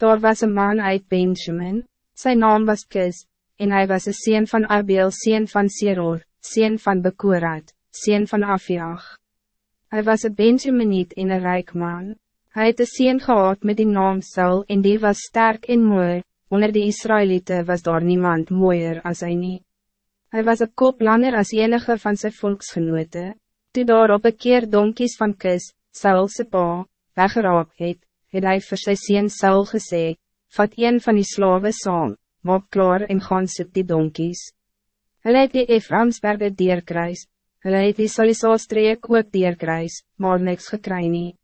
Daar was een man uit Benjamin, zijn naam was Kis, en hij was een sien van Abel, sien van Siror, sien van Bekorat, sien van Afiach. Hij was een Benjaminiet en een rijk man. Hij het een sien gehad met die naam Saul en die was sterk en mooi, onder de Israëlieten was daar niemand mooier als hij niet. Hij was een kop langer als enige van zijn volksgenoten. Toe daar op een keer donkies van Kis, Saulse pa, weggeraak het, het hy vir sy sien Saul gesê, vat een van die slawe saam, maak klaar en gaan soek die donkies. Hulle het die Eframsberge deerkruis, hulle het die Salisastreek ook deerkruis, maar niks gekry nie.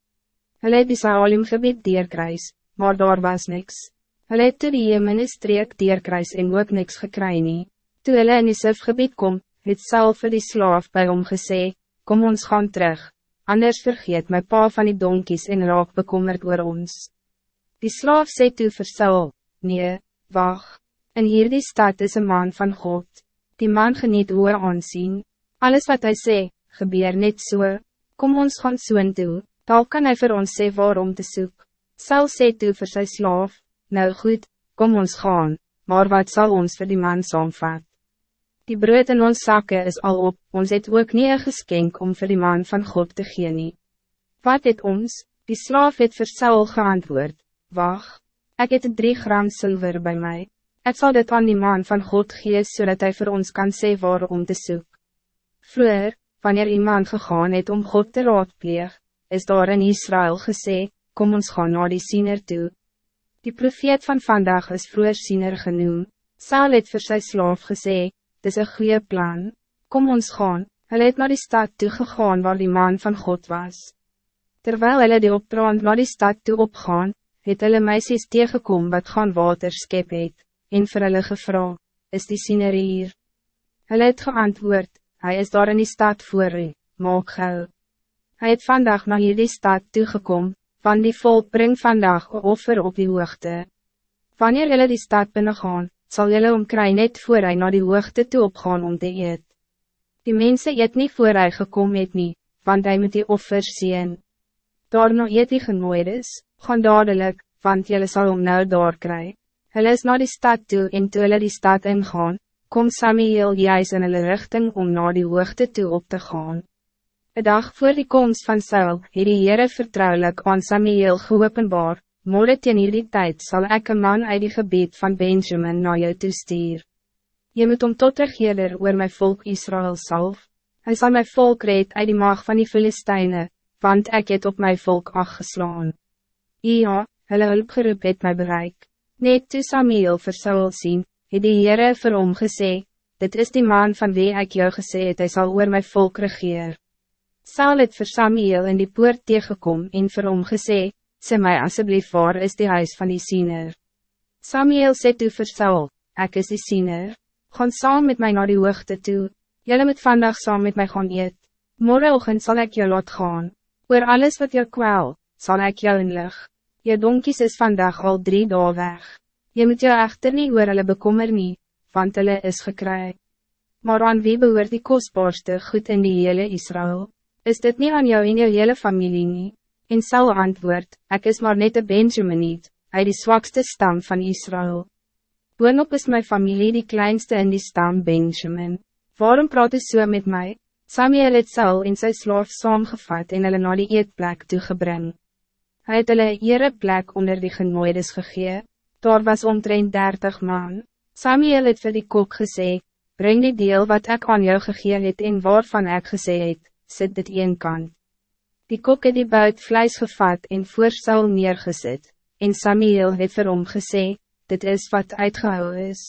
Hulle het die Saalim gebied deerkruis, maar daar was niks. Hulle het toe die Jemene streek deerkruis en ook niks gekry nie. Toe hulle in die Sif gebied kom, het Saul vir die slaaf by hom gesê, kom ons gaan terug, anders vergeet my pa van die donkies en raak bekommerd oor ons. Die slaaf sê toe vir Saul, nee, wacht, in hierdie stad is een man van God, die man geniet oor aansien, alles wat hij sê, gebeur net so, kom ons gaan soon toe, tal kan hij voor ons sê waarom te soek. Saul sê toe vir sy slaaf, nou goed, kom ons gaan, maar wat zal ons voor die man saamvat? Die brood in ons zakken is al op, ons het ook niet een geskenk om voor die man van God te gee nie. Wat het ons, die slaaf het vir Saul geantwoord, wacht, ik het drie gram zilver bij mij. Ik zal dit aan die man van God gee, zodat hij voor ons kan sê waarom te soek. Vroeger, wanneer iemand gegaan het om God te raadpleeg, is daar in Israël gesê, kom ons gaan naar die siener toe. Die profeet van vandaag is vroeger siener genoemd. Saul het vir sy slaaf gesê, is een goede plan. Kom ons gaan, hulle het naar die stad toe gegaan waar die man van God was. Terwijl hulle die opbrand naar die stad toe opgaan, het hulle meisjes tegengekom wat gaan water skep het, en vir hulle gevra, is die siener hier? Hulle het geantwoord, hij is daar in die stad voor u, maak gauw. Hij het vandaag naar hierdie stad toegekom, van die volk bring vandaag een offer op die hoogte. Wanneer hulle die stad binnengaan, zal jullie omkry net voor hij naar die hoogte toe opgaan om te eet. Die mensen eet niet voor hij gekomen het nie, want hij moet die offers zien. Daarna eet die genooid is, gaan dadelijk, want jullie zal om nou daar kry. Hulle is naar die stad toe en toe hulle die stad ingaan, kom Samuel juist in hulle richting om naar die hoogte toe op te gaan. Een dag voor die komst van Saul, het die Heere vertrouwelijk aan Samuel geopenbaar, Morgen teen hierdie tyd sal ek een man uit die gebied van Benjamin naar jou toestuur. Je moet om tot regeerder oor my volk Israël salf. Hij zal my volk red uit die maag van die Filisteine, want ik het op my volk afgeslaan. Ja, hulle hulpgeroep het my bereik. Net toe Samuel vir Saul sien, het die Heere vir hom gesê, dit is die man van wie ik jou gesê het, hy sal oor my volk regeer. Saul het vir Samuel in die poort tegengekom en vir hom gesê, sê my asseblief waar is die huis van die siener. Samuel sê toe vir Saul, ek is die siener, gaan saam met mij naar die hoogte toe, jylle moet vandag saam met mij gaan eet, morgenochtend zal ik jou laat gaan, oor alles wat jou kwel, zal ik jou inlig, je donkies is vandag al drie dagen weg, je moet jou echter niet oor hulle bekommer nie, want hulle is gekry. Maar aan wie behoort die kostbaarste goed in die hele Israël? Is dit niet aan jou en jou hele familie niet? En Saul antwoord, ik is maar net een Benjamin niet, hij die zwakste stam van Israël. Boonop is mijn familie die kleinste in die stam Benjamin. Waarom praat u so met mij? Samuel het Saul in sy slaaf saamgevat en hulle na die eetplek toegebring. Hy het hulle een plek onder die genooides gegee, daar was omtrent dertig man. Samuel het vir die kok gesê, breng die deel wat ik aan jou gegee het en waarvan ik gesê het, sit dit een kant. Die kok het die buit vlees gevat en voor Saul neergezet, en Samuel het vir hom gesê, dit is wat uitgehou is.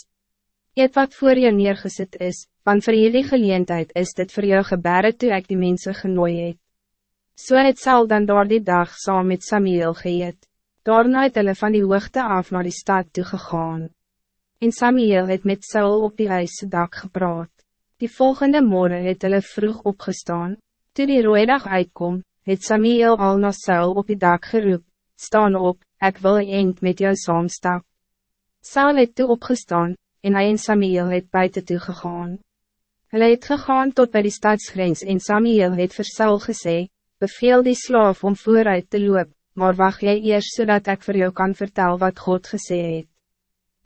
Eet wat voor jou neergezet is, want vir jullie geleentheid is dit voor jou gebere toe ek die mense genooi het. So het Saul dan door die dag saam met Samuel geëet, daarna het hulle van die hoogte af naar die stad toe gegaan. En Samuel het met Saul op die huise dak gepraat. Die volgende morgen het hulle vroeg opgestaan, toe die rooie dag uitkom, het Samuel al na Saul op die dak geroep, staan op, ik wil eend met jou saamstap. Saul het toe opgestaan, en hij en Samuel het buiten toe gegaan. Hulle het gegaan tot bij die stadsgrens en Samuel het vir Saul gesê, beveel die slaaf om vooruit te loop, maar wacht jij eerst zodat ik voor jou kan vertellen wat God gezegd het.